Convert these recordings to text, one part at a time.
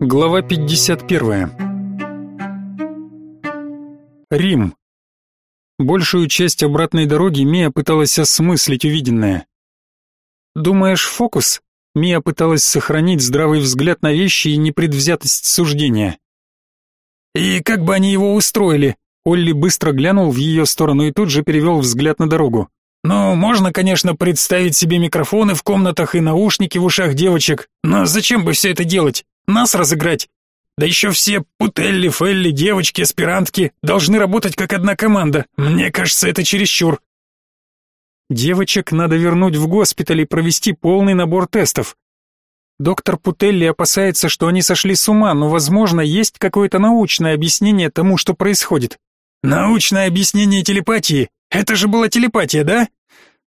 Глава 51. Рим. Большую часть обратной дороги Мия пыталась осмыслить увиденное. «Думаешь, фокус?» Мия пыталась сохранить здравый взгляд на вещи и непредвзятость суждения. «И как бы они его устроили?» Олли быстро глянул в ее сторону и тут же перевел взгляд на дорогу. «Ну, можно, конечно, представить себе микрофоны в комнатах и наушники в ушах девочек, но зачем бы все это делать? Нас разыграть? Да еще все Путелли, Фелли, девочки, аспирантки должны работать как одна команда. Мне кажется, это чересчур». Девочек надо вернуть в госпиталь и провести полный набор тестов. Доктор Путелли опасается, что они сошли с ума, но, возможно, есть какое-то научное объяснение тому, что происходит. Научное объяснение телепатии? Это же была телепатия, да?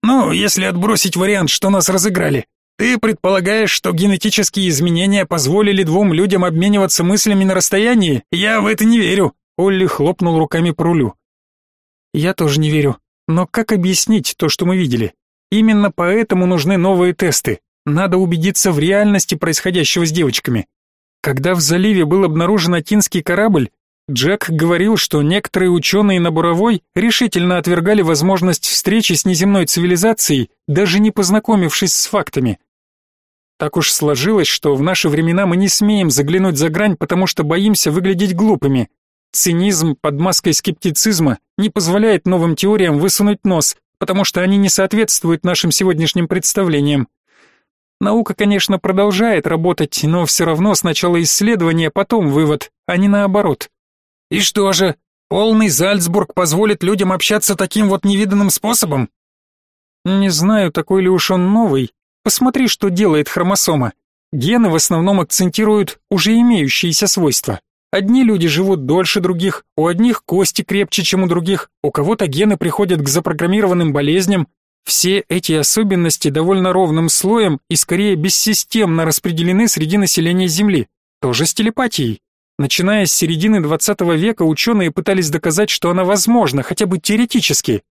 Ну, если отбросить вариант, что нас разыграли. Ты предполагаешь, что генетические изменения позволили двум людям обмениваться мыслями на расстоянии? Я в это не верю. Олли хлопнул руками по рулю. Я тоже не верю. Но как объяснить то, что мы видели? Именно поэтому нужны новые тесты. Надо убедиться в реальности происходящего с девочками. Когда в заливе был обнаружен атинский корабль, Джек говорил, что некоторые ученые на Буровой решительно отвергали возможность встречи с неземной цивилизацией, даже не познакомившись с фактами. Так уж сложилось, что в наши времена мы не смеем заглянуть за грань, потому что боимся выглядеть глупыми. Цинизм под маской скептицизма не позволяет новым теориям высунуть нос, потому что они не соответствуют нашим сегодняшним представлениям. Наука, конечно, продолжает работать, но все равно сначала исследование, потом вывод, а не наоборот. И что же, полный Зальцбург позволит людям общаться таким вот невиданным способом? Не знаю, такой ли уж он новый. Посмотри, что делает хромосома. Гены в основном акцентируют уже имеющиеся свойства. Одни люди живут дольше других, у одних кости крепче, чем у других, у кого-то гены приходят к запрограммированным болезням. Все эти особенности довольно ровным слоем и скорее бессистемно распределены среди населения Земли. Тоже с телепатией. Начиная с середины 20 века ученые пытались доказать, что она возможна, хотя бы теоретически.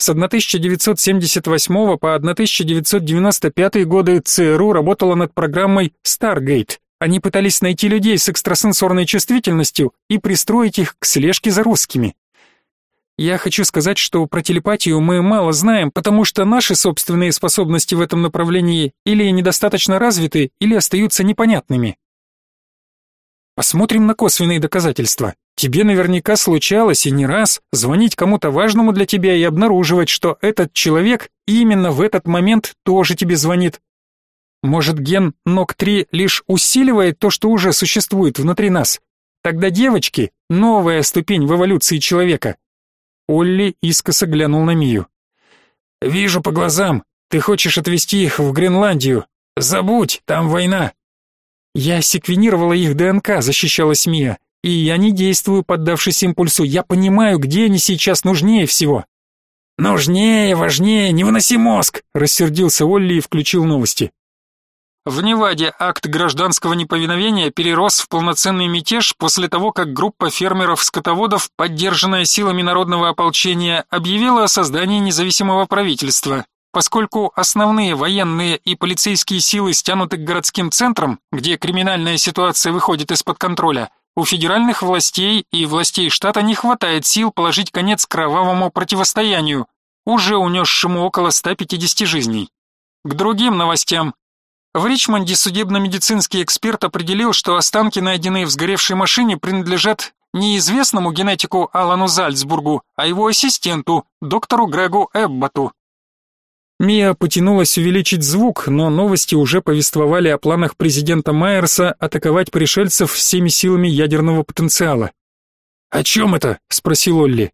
С 1978 по 1995 годы ЦРУ работала над программой Stargate. Они пытались найти людей с экстрасенсорной чувствительностью и пристроить их к слежке за русскими. Я хочу сказать, что про телепатию мы мало знаем, потому что наши собственные способности в этом направлении или недостаточно развиты, или остаются непонятными. Посмотрим на косвенные доказательства. Тебе наверняка случалось и не раз звонить кому-то важному для тебя и обнаруживать, что этот человек именно в этот момент тоже тебе звонит. Может, ген НОК-3 лишь усиливает то, что уже существует внутри нас? Тогда девочки — новая ступень в эволюции человека. Олли искоса глянул на Мию. «Вижу по глазам. Ты хочешь отвезти их в Гренландию. Забудь, там война. Я секвенировала их ДНК, защищалась Мия. И я не действую, поддавшись импульсу. Я понимаю, где они сейчас нужнее всего. Нужнее, важнее, не выноси мозг, рассердился Олли и включил новости. В Неваде акт гражданского неповиновения перерос в полноценный мятеж после того, как группа фермеров-скотоводов, поддержанная силами народного ополчения, объявила о создании независимого правительства. Поскольку основные военные и полицейские силы стянуты к городским центрам, где криминальная ситуация выходит из-под контроля, у федеральных властей и властей штата не хватает сил положить конец кровавому противостоянию, уже унесшему около 150 жизней. К другим новостям. В Ричмонде судебно-медицинский эксперт определил, что останки, найденные в сгоревшей машине, принадлежат неизвестному генетику Алану Зальцбургу, а его ассистенту, доктору Грегу Эбботу. Мия потянулась увеличить звук, но новости уже повествовали о планах президента Майерса атаковать пришельцев всеми силами ядерного потенциала. «О чем это?» — спросил Олли.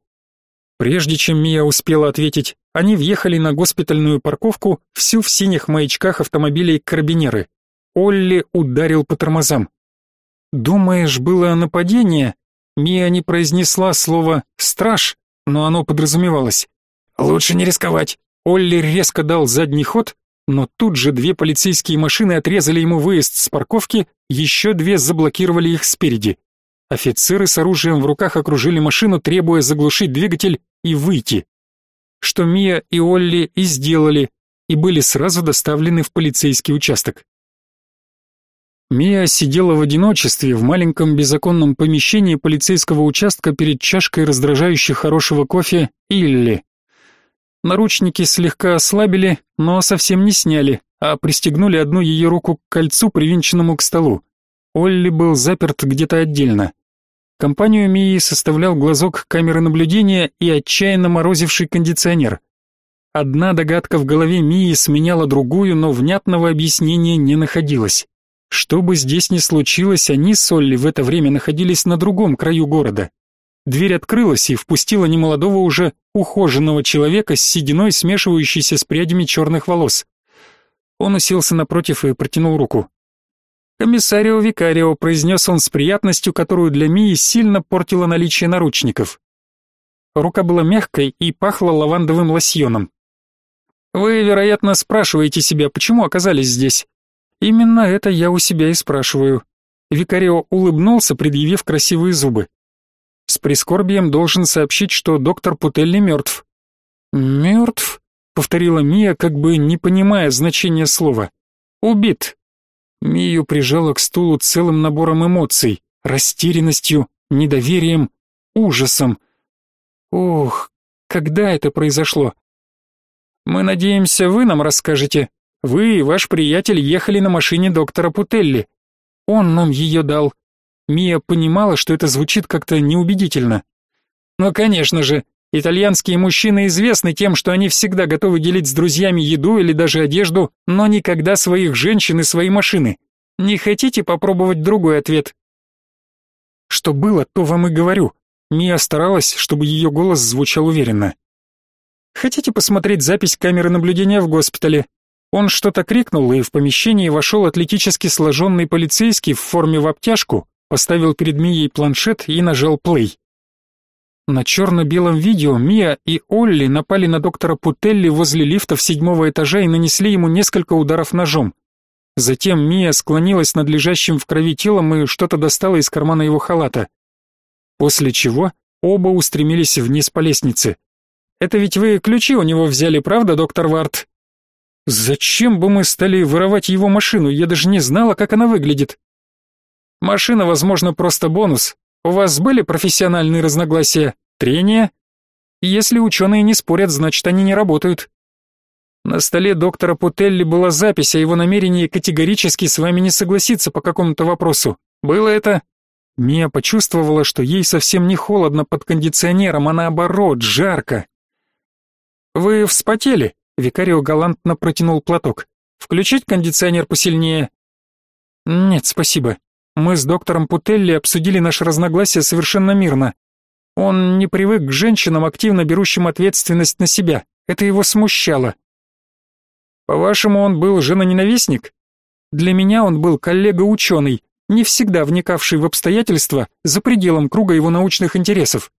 Прежде чем Мия успела ответить, они въехали на госпитальную парковку, всю в синих маячках автомобилей карабинеры. Олли ударил по тормозам. «Думаешь, было нападение?» Мия не произнесла слово «страж», но оно подразумевалось. «Лучше не рисковать. Олли резко дал задний ход, но тут же две полицейские машины отрезали ему выезд с парковки, еще две заблокировали их спереди. Офицеры с оружием в руках окружили машину, требуя заглушить двигатель и выйти. Что Мия и Олли и сделали, и были сразу доставлены в полицейский участок. Мия сидела в одиночестве в маленьком беззаконном помещении полицейского участка перед чашкой раздражающе хорошего кофе Илли. Наручники слегка ослабили, но совсем не сняли, а пристегнули одну ее руку к кольцу, привинченному к столу. Олли был заперт где-то отдельно. Компанию Мии составлял глазок камеры наблюдения и отчаянно морозивший кондиционер. Одна догадка в голове Мии сменяла другую, но внятного объяснения не находилось. Что бы здесь ни случилось, они с Олли в это время находились на другом краю города. Дверь открылась и впустила немолодого уже ухоженного человека с сединой, смешивающейся с прядями черных волос. Он уселся напротив и протянул руку. «Комиссарио Викарио», — произнес он с приятностью, которую для Мии сильно портило наличие наручников. Рука была мягкой и пахла лавандовым лосьоном. «Вы, вероятно, спрашиваете себя, почему оказались здесь?» Именно это я у себя и спрашиваю. Викарио улыбнулся, предъявив красивые зубы. С прискорбием должен сообщить, что доктор Путелли мертв. Мертв? повторила Мия, как бы не понимая значения слова. Убит. Мию прижала к стулу целым набором эмоций: растерянностью, недоверием, ужасом. Ох, когда это произошло? Мы надеемся, вы нам расскажете, вы и ваш приятель ехали на машине доктора Путелли. Он нам ее дал. Мия понимала, что это звучит как-то неубедительно. Но, конечно же, итальянские мужчины известны тем, что они всегда готовы делить с друзьями еду или даже одежду, но никогда своих женщин и свои машины. Не хотите попробовать другой ответ? Что было, то вам и говорю. Мия старалась, чтобы ее голос звучал уверенно. Хотите посмотреть запись камеры наблюдения в госпитале? Он что-то крикнул, и в помещение вошел атлетически сложенный полицейский в форме в обтяжку, поставил перед Мией планшет и нажал плей. На черно-белом видео Мия и Олли напали на доктора Путелли возле лифта в седьмого этажа и нанесли ему несколько ударов ножом. Затем Мия склонилась над лежащим в крови телом и что-то достала из кармана его халата. После чего оба устремились вниз по лестнице. «Это ведь вы ключи у него взяли, правда, доктор Варт?» Зачем бы мы стали воровать его машину? Я даже не знала, как она выглядит. Машина, возможно, просто бонус. У вас были профессиональные разногласия? Трения? Если ученые не спорят, значит, они не работают. На столе доктора Путелли была запись о его намерении категорически с вами не согласиться по какому-то вопросу. Было это? Мия почувствовала, что ей совсем не холодно под кондиционером, а наоборот, жарко. Вы вспотели? Викарио галантно протянул платок. «Включить кондиционер посильнее?» «Нет, спасибо. Мы с доктором Путелли обсудили наше разногласие совершенно мирно. Он не привык к женщинам, активно берущим ответственность на себя. Это его смущало. По-вашему, он был женоненавистник? Для меня он был коллега-ученый, не всегда вникавший в обстоятельства за пределом круга его научных интересов.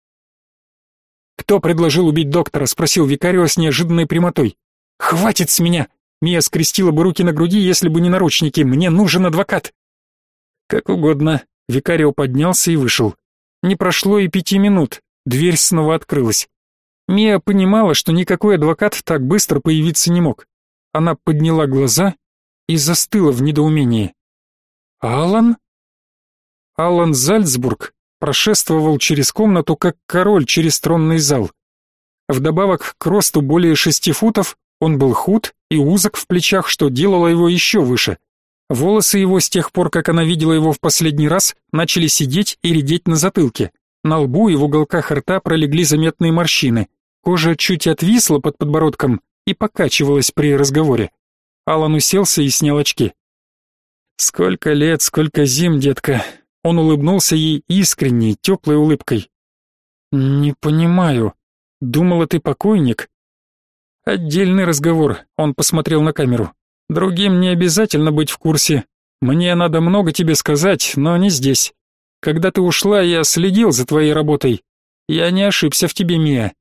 «Кто предложил убить доктора?» — спросил Викарио с неожиданной прямотой. «Хватит с меня!» Мия скрестила бы руки на груди, если бы не наручники. «Мне нужен адвокат!» «Как угодно». Викарио поднялся и вышел. Не прошло и пяти минут. Дверь снова открылась. Мия понимала, что никакой адвокат так быстро появиться не мог. Она подняла глаза и застыла в недоумении. «Алан?» Алан Зальцбург прошествовал через комнату, как король через тронный зал. Вдобавок к росту более шести футов, он был худ и узок в плечах, что делало его еще выше. Волосы его с тех пор, как она видела его в последний раз, начали сидеть и редеть на затылке. На лбу и в уголках рта пролегли заметные морщины. Кожа чуть отвисла под подбородком и покачивалась при разговоре. Алан уселся и снял очки. «Сколько лет, сколько зим, детка!» Он улыбнулся ей искренней, теплой улыбкой. «Не понимаю. Думала, ты покойник?» Отдельный разговор, он посмотрел на камеру. Другим не обязательно быть в курсе. Мне надо много тебе сказать, но не здесь. Когда ты ушла, я следил за твоей работой. Я не ошибся в тебе, Мия.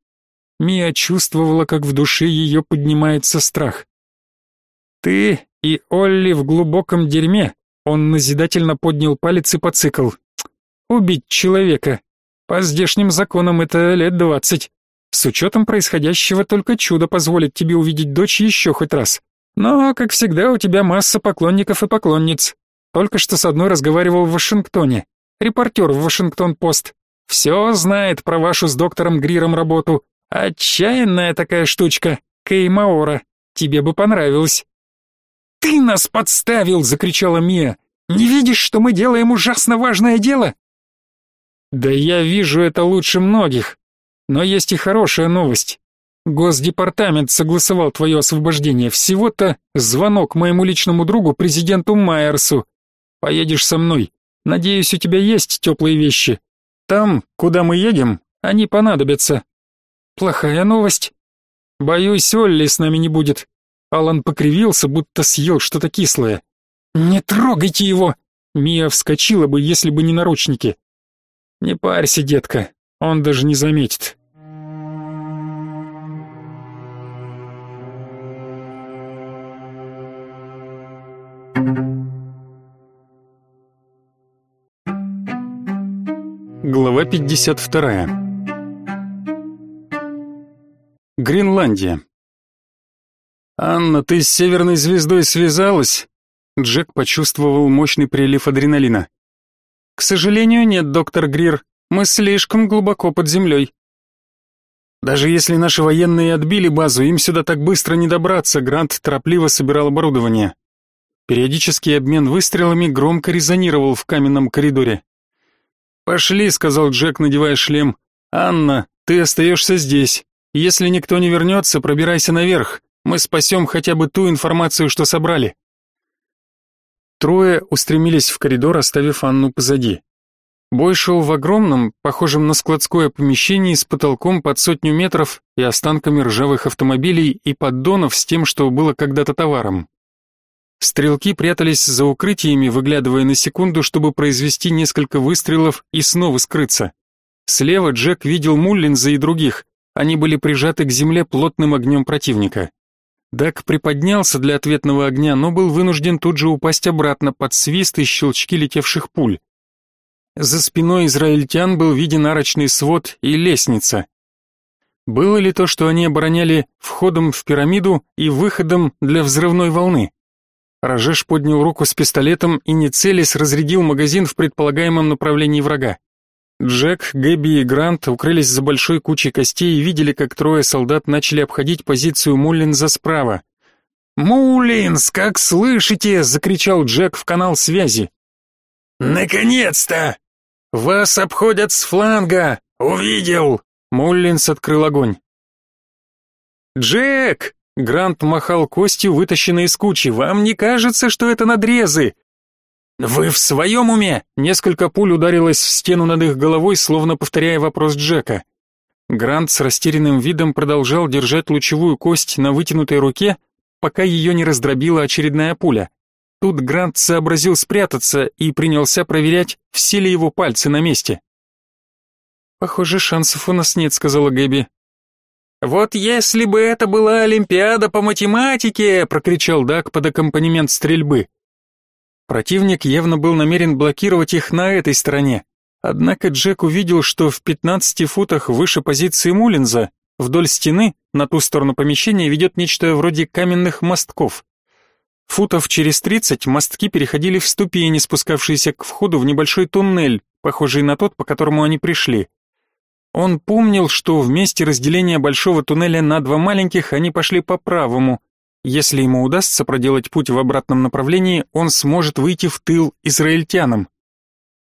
Мия чувствовала, как в душе ее поднимается страх. Ты и Олли в глубоком дерьме. Он назидательно поднял палец и поцикл. Убить человека. По здешним законам это лет двадцать. С учетом происходящего только чудо позволит тебе увидеть дочь еще хоть раз. Но, как всегда, у тебя масса поклонников и поклонниц. Только что с одной разговаривал в Вашингтоне. Репортер в Вашингтон-Пост. Все знает про вашу с доктором Гриром работу. Отчаянная такая штучка. Кей Маора. Тебе бы понравилось. «Ты нас подставил!» — закричала Мия. «Не видишь, что мы делаем ужасно важное дело?» «Да я вижу это лучше многих. Но есть и хорошая новость. Госдепартамент согласовал твое освобождение. Всего-то звонок моему личному другу, президенту Майерсу. Поедешь со мной. Надеюсь, у тебя есть теплые вещи. Там, куда мы едем, они понадобятся. Плохая новость. Боюсь, Олли с нами не будет. Алан покривился, будто съел что-то кислое. Не трогайте его. Мия вскочила бы, если бы не наручники. Не парься, детка. Он даже не заметит. Глава 52. Гренландия. «Анна, ты с Северной Звездой связалась?» Джек почувствовал мощный прилив адреналина. «К сожалению, нет, доктор Грир. Мы слишком глубоко под землей». «Даже если наши военные отбили базу, им сюда так быстро не добраться», Грант торопливо собирал оборудование. Периодический обмен выстрелами громко резонировал в каменном коридоре. «Пошли», — сказал Джек, надевая шлем. «Анна, ты остаешься здесь. Если никто не вернется, пробирайся наверх. Мы спасем хотя бы ту информацию, что собрали». Трое устремились в коридор, оставив Анну позади. Бой шел в огромном, похожем на складское помещении с потолком под сотню метров и останками ржавых автомобилей и поддонов с тем, что было когда-то товаром. Стрелки прятались за укрытиями, выглядывая на секунду, чтобы произвести несколько выстрелов и снова скрыться. Слева Джек видел Муллинза и других. Они были прижаты к земле плотным огнем противника. Дак приподнялся для ответного огня, но был вынужден тут же упасть обратно под свист и щелчки летевших пуль. За спиной израильтян был виден арочный свод и лестница. Было ли то, что они обороняли входом в пирамиду и выходом для взрывной волны? Рожеш поднял руку с пистолетом и, не целясь, разрядил магазин в предполагаемом направлении врага. Джек, Гэби и Грант укрылись за большой кучей костей и видели, как трое солдат начали обходить позицию Муллинза справа. «Муллинз, как слышите!» — закричал Джек в канал связи. «Наконец-то! Вас обходят с фланга! Увидел!» Муллинз открыл огонь. «Джек!» Грант махал костью, вытащенной из кучи. «Вам не кажется, что это надрезы?» «Вы в своем уме?» Несколько пуль ударилось в стену над их головой, словно повторяя вопрос Джека. Грант с растерянным видом продолжал держать лучевую кость на вытянутой руке, пока ее не раздробила очередная пуля. Тут Грант сообразил спрятаться и принялся проверять, все ли его пальцы на месте. «Похоже, шансов у нас нет», — сказала Гэби. «Вот если бы это была Олимпиада по математике!» — прокричал Дак под аккомпанемент стрельбы. Противник явно был намерен блокировать их на этой стороне. Однако Джек увидел, что в 15 футах выше позиции Мулинза, вдоль стены, на ту сторону помещения, ведет нечто вроде каменных мостков. Футов через 30 мостки переходили в ступени, спускавшиеся к входу в небольшой туннель, похожий на тот, по которому они пришли. Он помнил, что в месте разделения большого туннеля на два маленьких они пошли по правому. Если ему удастся проделать путь в обратном направлении, он сможет выйти в тыл израильтянам.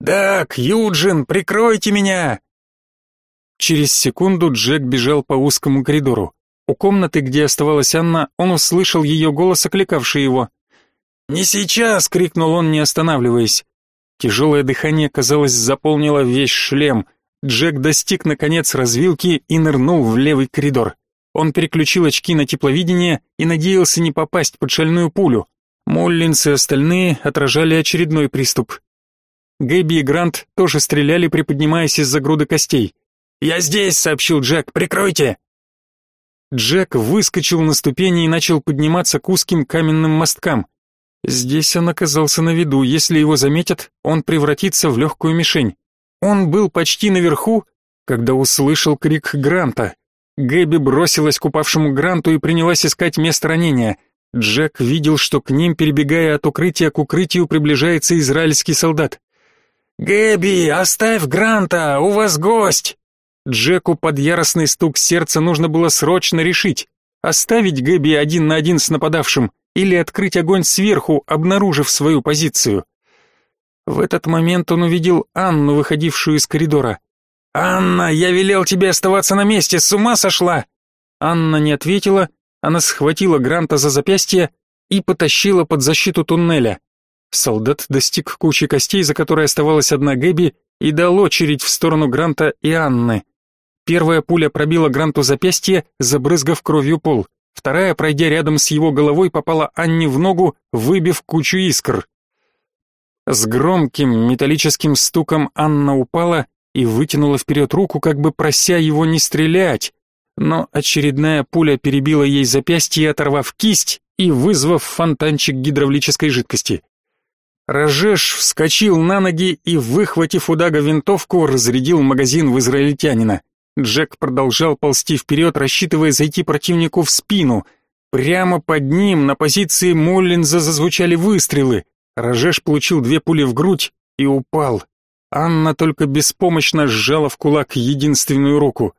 «Так, Юджин, прикройте меня!» Через секунду Джек бежал по узкому коридору. У комнаты, где оставалась Анна, он услышал ее голос, окликавший его. «Не сейчас!» — крикнул он, не останавливаясь. Тяжелое дыхание, казалось, заполнило весь шлем — Джек достиг, наконец, развилки и нырнул в левый коридор. Он переключил очки на тепловидение и надеялся не попасть под шальную пулю. Моллинс и остальные отражали очередной приступ. Гэби и Грант тоже стреляли, приподнимаясь из-за груды костей. «Я здесь!» — сообщил Джек. «Прикройте!» Джек выскочил на ступени и начал подниматься к узким каменным мосткам. Здесь он оказался на виду. Если его заметят, он превратится в легкую мишень. Он был почти наверху, когда услышал крик Гранта. Гэби бросилась к упавшему Гранту и принялась искать место ранения. Джек видел, что к ним, перебегая от укрытия к укрытию, приближается израильский солдат. «Гэби, оставь Гранта, у вас гость!» Джеку под яростный стук сердца нужно было срочно решить, оставить Гэби один на один с нападавшим или открыть огонь сверху, обнаружив свою позицию. В этот момент он увидел Анну, выходившую из коридора. «Анна, я велел тебе оставаться на месте, с ума сошла!» Анна не ответила, она схватила Гранта за запястье и потащила под защиту туннеля. Солдат достиг кучи костей, за которой оставалась одна Гэби, и дал очередь в сторону Гранта и Анны. Первая пуля пробила Гранту запястье, забрызгав кровью пол. Вторая, пройдя рядом с его головой, попала Анне в ногу, выбив кучу искр. С громким металлическим стуком Анна упала и вытянула вперед руку, как бы прося его не стрелять. Но очередная пуля перебила ей запястье, оторвав кисть и вызвав фонтанчик гидравлической жидкости. Рожеш вскочил на ноги и, выхватив у Дага винтовку, разрядил магазин в израильтянина. Джек продолжал ползти вперед, рассчитывая зайти противнику в спину. Прямо под ним на позиции Моллинза зазвучали выстрелы. Рожеш получил две пули в грудь и упал. Анна только беспомощно сжала в кулак единственную руку.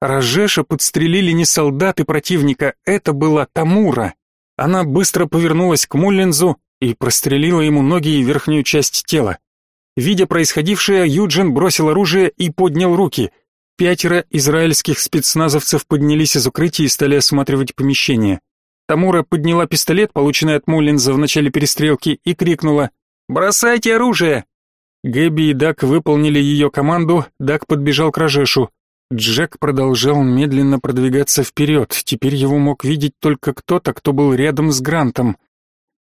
Рожеша подстрелили не солдаты противника, это была Тамура. Она быстро повернулась к Муллинзу и прострелила ему ноги и верхнюю часть тела. Видя происходившее, Юджин бросил оружие и поднял руки — Пятеро израильских спецназовцев поднялись из укрытия и стали осматривать помещение. Тамура подняла пистолет, полученный от Муллинза в начале перестрелки, и крикнула «Бросайте оружие!». Гэби и Дак выполнили ее команду, Дак подбежал к Рожешу. Джек продолжал медленно продвигаться вперед, теперь его мог видеть только кто-то, кто был рядом с Грантом.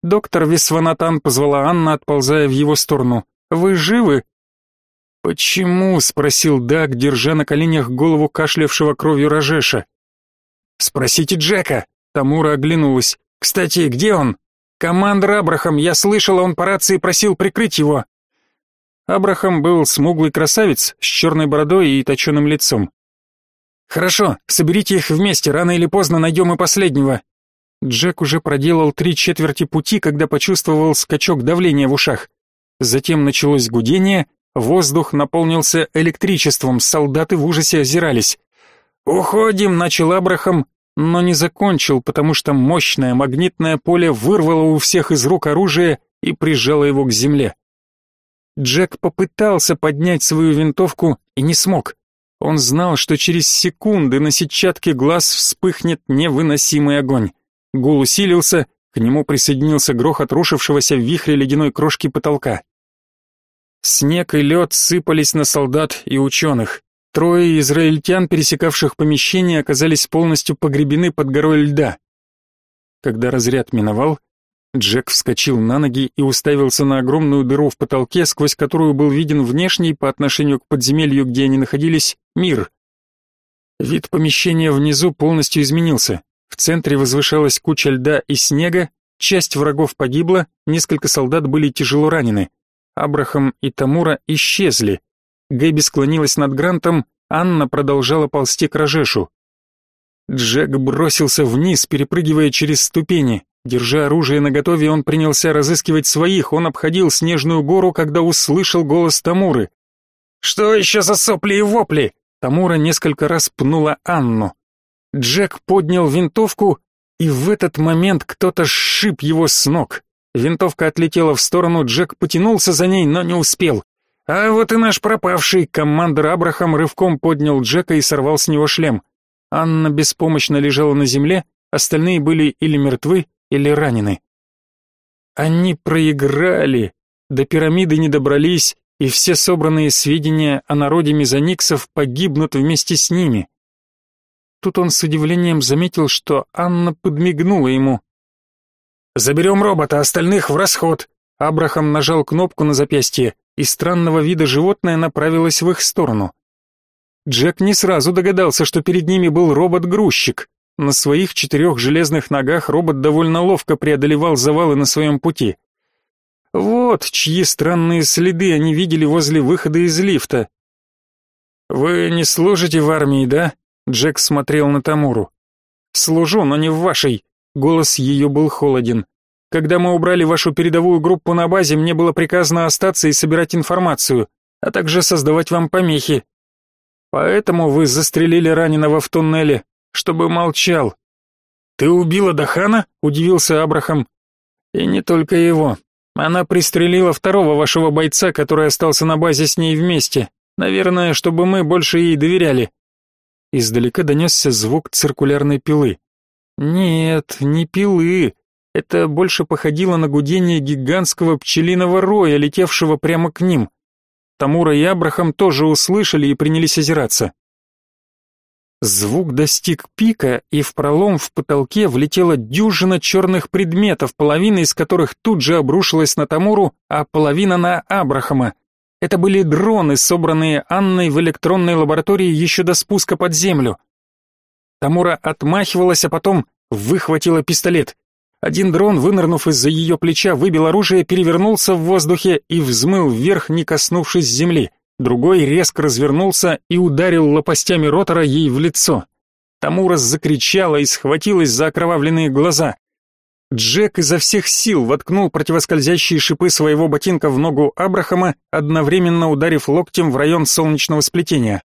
Доктор Висванатан позвала Анна, отползая в его сторону. «Вы живы?» «Почему?» — спросил Даг, держа на коленях голову кашлявшего кровью Рожеша. «Спросите Джека!» — Тамура оглянулась. «Кстати, где он?» «Командор Абрахам, я слышала, он по рации просил прикрыть его». Абрахам был смуглый красавец с черной бородой и точеным лицом. «Хорошо, соберите их вместе, рано или поздно найдем и последнего». Джек уже проделал три четверти пути, когда почувствовал скачок давления в ушах. Затем началось гудение, Воздух наполнился электричеством, солдаты в ужасе озирались. «Уходим!» — начал Абрахам, но не закончил, потому что мощное магнитное поле вырвало у всех из рук оружие и прижало его к земле. Джек попытался поднять свою винтовку и не смог. Он знал, что через секунды на сетчатке глаз вспыхнет невыносимый огонь. Гул усилился, к нему присоединился грохот рушившегося в вихре ледяной крошки потолка. Снег и лед сыпались на солдат и ученых. Трое израильтян, пересекавших помещение, оказались полностью погребены под горой льда. Когда разряд миновал, Джек вскочил на ноги и уставился на огромную дыру в потолке, сквозь которую был виден внешний, по отношению к подземелью, где они находились, мир. Вид помещения внизу полностью изменился. В центре возвышалась куча льда и снега, часть врагов погибла, несколько солдат были тяжело ранены. Абрахам и Тамура исчезли. Гэби склонилась над Грантом, Анна продолжала ползти к Рожешу. Джек бросился вниз, перепрыгивая через ступени. Держа оружие наготове, он принялся разыскивать своих, он обходил снежную гору, когда услышал голос Тамуры. «Что еще за сопли и вопли?» Тамура несколько раз пнула Анну. Джек поднял винтовку, и в этот момент кто-то сшиб его с ног. Винтовка отлетела в сторону, Джек потянулся за ней, но не успел. А вот и наш пропавший, командир Абрахам рывком поднял Джека и сорвал с него шлем. Анна беспомощно лежала на земле, остальные были или мертвы, или ранены. Они проиграли, до пирамиды не добрались, и все собранные сведения о народе мезониксов погибнут вместе с ними. Тут он с удивлением заметил, что Анна подмигнула ему. «Заберем робота, остальных в расход!» Абрахам нажал кнопку на запястье, и странного вида животное направилось в их сторону. Джек не сразу догадался, что перед ними был робот-грузчик. На своих четырех железных ногах робот довольно ловко преодолевал завалы на своем пути. Вот чьи странные следы они видели возле выхода из лифта. «Вы не служите в армии, да?» Джек смотрел на Тамуру. «Служу, но не в вашей. Голос ее был холоден. Когда мы убрали вашу передовую группу на базе, мне было приказано остаться и собирать информацию, а также создавать вам помехи. Поэтому вы застрелили раненого в туннеле, чтобы молчал. Ты убила Дахана? удивился Абрахам. И не только его. Она пристрелила второго вашего бойца, который остался на базе с ней вместе. Наверное, чтобы мы больше ей доверяли. Издалека донесся звук циркулярной пилы. Нет, не пилы. Это больше походило на гудение гигантского пчелиного роя, летевшего прямо к ним. Тамура и Абрахам тоже услышали и принялись озираться. Звук достиг пика, и в пролом в потолке влетела дюжина черных предметов, половина из которых тут же обрушилась на Тамуру, а половина на Абрахама. Это были дроны, собранные Анной в электронной лаборатории еще до спуска под землю. Тамура отмахивалась, а потом выхватила пистолет. Один дрон, вынырнув из-за ее плеча, выбил оружие, перевернулся в воздухе и взмыл вверх, не коснувшись земли. Другой резко развернулся и ударил лопастями ротора ей в лицо. Тамурас закричала и схватилась за окровавленные глаза. Джек изо всех сил воткнул противоскользящие шипы своего ботинка в ногу Абрахама, одновременно ударив локтем в район солнечного сплетения.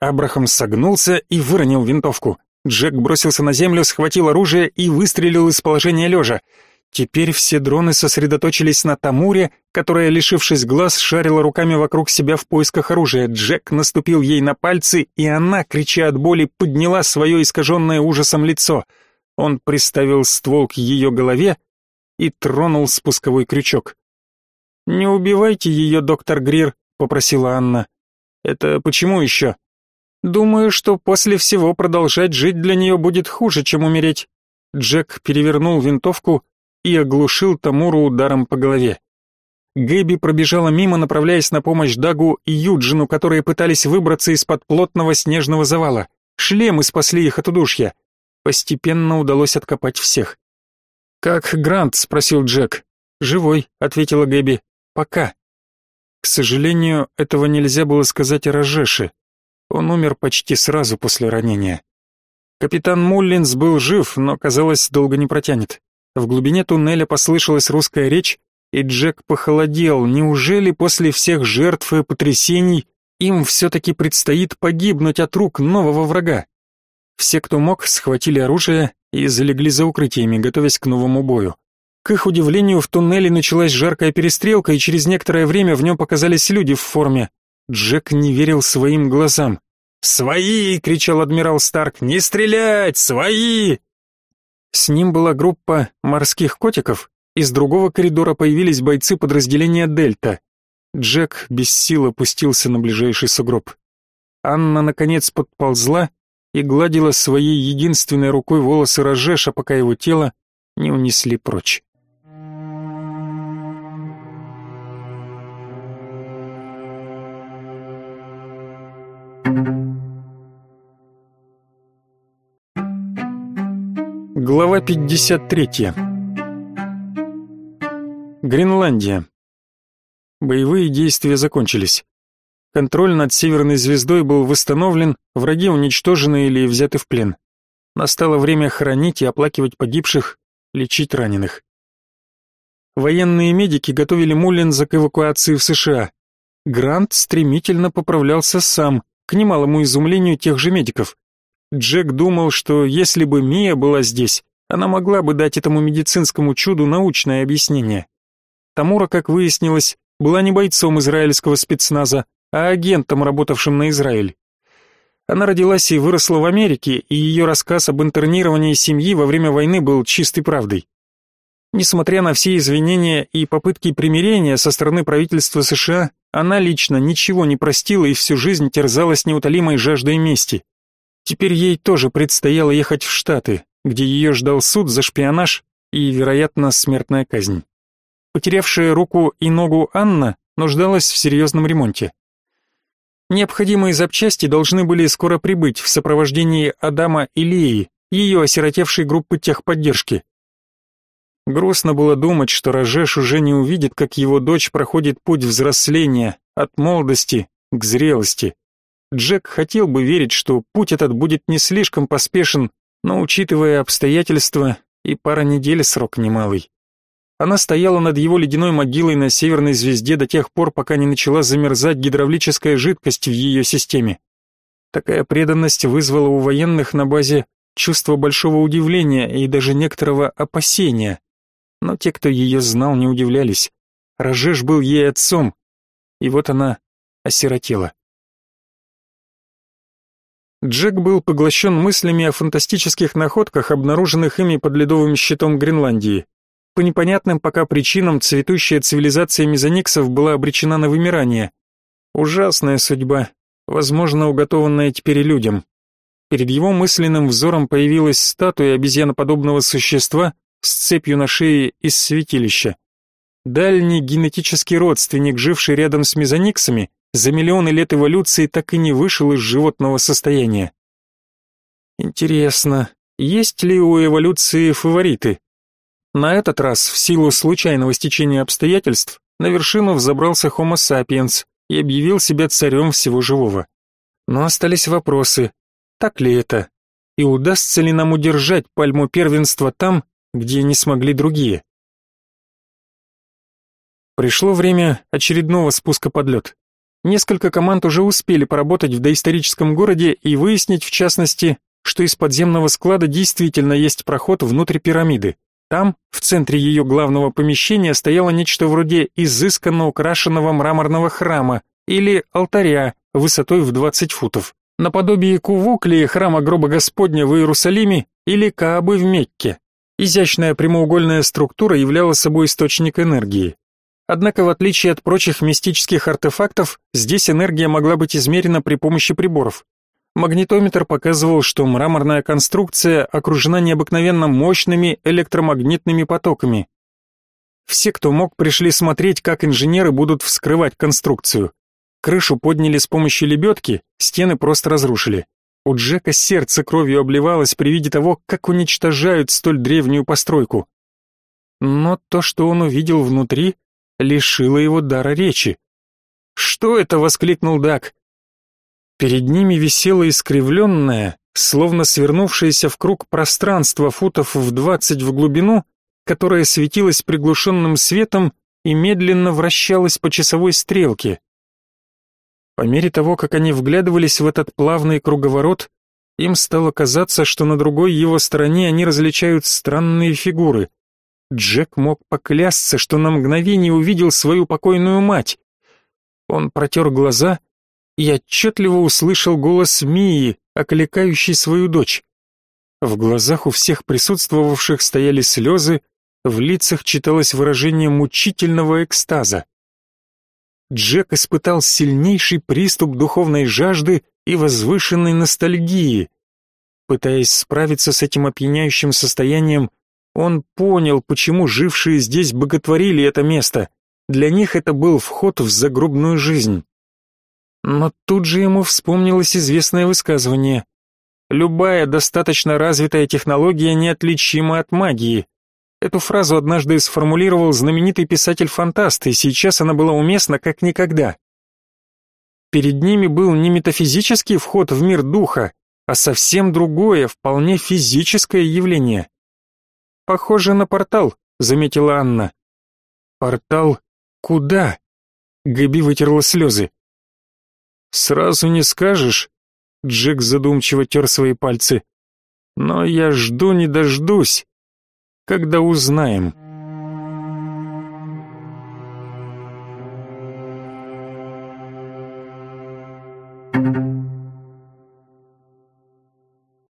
Абрахам согнулся и выронил винтовку. Джек бросился на землю, схватил оружие и выстрелил из положения лежа. Теперь все дроны сосредоточились на Тамуре, которая, лишившись глаз, шарила руками вокруг себя в поисках оружия. Джек наступил ей на пальцы, и она, крича от боли, подняла свое искаженное ужасом лицо. Он приставил ствол к ее голове и тронул спусковой крючок. «Не убивайте ее, доктор Грир», — попросила Анна. «Это почему еще?» Думаю, что после всего продолжать жить для нее будет хуже, чем умереть. Джек перевернул винтовку и оглушил Тамуру ударом по голове. Гэби пробежала мимо, направляясь на помощь Дагу и Юджину, которые пытались выбраться из-под плотного снежного завала. Шлемы спасли их от удушья. Постепенно удалось откопать всех. «Как Грант?» — спросил Джек. «Живой», — ответила Гэби. «Пока». К сожалению, этого нельзя было сказать о Рожеше. Он умер почти сразу после ранения. Капитан Муллинс был жив, но, казалось, долго не протянет. В глубине туннеля послышалась русская речь, и Джек похолодел. Неужели после всех жертв и потрясений им все-таки предстоит погибнуть от рук нового врага? Все, кто мог, схватили оружие и залегли за укрытиями, готовясь к новому бою. К их удивлению, в туннеле началась жаркая перестрелка, и через некоторое время в нем показались люди в форме. Джек не верил своим глазам. «Свои!» — кричал адмирал Старк. «Не стрелять! Свои!» С ним была группа морских котиков, из другого коридора появились бойцы подразделения «Дельта». Джек без сил опустился на ближайший сугроб. Анна, наконец, подползла и гладила своей единственной рукой волосы Рожеша, пока его тело не унесли прочь. Глава 53. Гренландия. Боевые действия закончились. Контроль над Северной звездой был восстановлен, враги уничтожены или взяты в плен. Настало время хоронить и оплакивать погибших, лечить раненых. Военные медики готовили Муллинза к эвакуации в США. Грант стремительно поправлялся сам, к немалому изумлению тех же медиков. Джек думал, что если бы Мия была здесь, она могла бы дать этому медицинскому чуду научное объяснение. Тамура, как выяснилось, была не бойцом израильского спецназа, а агентом, работавшим на Израиль. Она родилась и выросла в Америке, и ее рассказ об интернировании семьи во время войны был чистой правдой. Несмотря на все извинения и попытки примирения со стороны правительства США, она лично ничего не простила и всю жизнь терзалась неутолимой жаждой мести. Теперь ей тоже предстояло ехать в Штаты, где ее ждал суд за шпионаж и, вероятно, смертная казнь. Потерявшая руку и ногу Анна нуждалась в серьезном ремонте. Необходимые запчасти должны были скоро прибыть в сопровождении Адама и Леи, ее осиротевшей группы техподдержки. Грустно было думать, что Рожеш уже не увидит, как его дочь проходит путь взросления от молодости к зрелости. Джек хотел бы верить, что путь этот будет не слишком поспешен, но, учитывая обстоятельства, И пара недель срок немалый. Она стояла над его ледяной могилой на северной звезде до тех пор, пока не начала замерзать гидравлическая жидкость в ее системе. Такая преданность вызвала у военных на базе чувство большого удивления и даже некоторого опасения. Но те, кто ее знал, не удивлялись. Рожеш был ей отцом, и вот она осиротела. Джек был поглощен мыслями о фантастических находках, обнаруженных ими под ледовым щитом Гренландии. По непонятным пока причинам цветущая цивилизация мезониксов была обречена на вымирание. Ужасная судьба, возможно, уготованная теперь людям. Перед его мысленным взором появилась статуя обезьяноподобного существа с цепью на шее из святилища. Дальний генетический родственник, живший рядом с мезониксами, за миллионы лет эволюции так и не вышел из животного состояния. Интересно, есть ли у эволюции фавориты? На этот раз, в силу случайного стечения обстоятельств, на вершину взобрался Homo sapiens и объявил себя царем всего живого. Но остались вопросы, так ли это? И удастся ли нам удержать пальму первенства там, где не смогли другие? Пришло время очередного спуска под лед. Несколько команд уже успели поработать в доисторическом городе и выяснить, в частности, что из подземного склада действительно есть проход внутрь пирамиды. Там, в центре ее главного помещения, стояло нечто вроде изысканно украшенного мраморного храма или алтаря высотой в 20 футов, наподобие Кувукли храма гроба Господня в Иерусалиме или Каабы в Мекке. Изящная прямоугольная структура являла собой источник энергии. Однако, в отличие от прочих мистических артефактов, здесь энергия могла быть измерена при помощи приборов. Магнитометр показывал, что мраморная конструкция окружена необыкновенно мощными электромагнитными потоками. Все, кто мог, пришли смотреть, как инженеры будут вскрывать конструкцию. Крышу подняли с помощью лебедки, стены просто разрушили. У Джека сердце кровью обливалось при виде того, как уничтожают столь древнюю постройку. Но то, что он увидел внутри, лишило его дара речи. «Что это?» — воскликнул Дак. Перед ними висело искривленное, словно свернувшееся в круг пространство футов в двадцать в глубину, которое светилось приглушенным светом и медленно вращалось по часовой стрелке. По мере того, как они вглядывались в этот плавный круговорот, им стало казаться, что на другой его стороне они различают странные фигуры. Джек мог поклясться, что на мгновение увидел свою покойную мать. Он протер глаза — и отчетливо услышал голос Мии, окликающей свою дочь. В глазах у всех присутствовавших стояли слезы, в лицах читалось выражение мучительного экстаза. Джек испытал сильнейший приступ духовной жажды и возвышенной ностальгии. Пытаясь справиться с этим опьяняющим состоянием, он понял, почему жившие здесь боготворили это место. Для них это был вход в загробную жизнь. Но тут же ему вспомнилось известное высказывание. Любая достаточно развитая технология неотличима от магии. Эту фразу однажды сформулировал знаменитый писатель-фантаст, и сейчас она была уместна как никогда. Перед ними был не метафизический вход в мир духа, а совсем другое, вполне физическое явление. Похоже на портал, заметила Анна. Портал куда? Габи вытерла слезы. Сразу не скажешь. Джек задумчиво тер свои пальцы. Но я жду не дождусь, когда узнаем.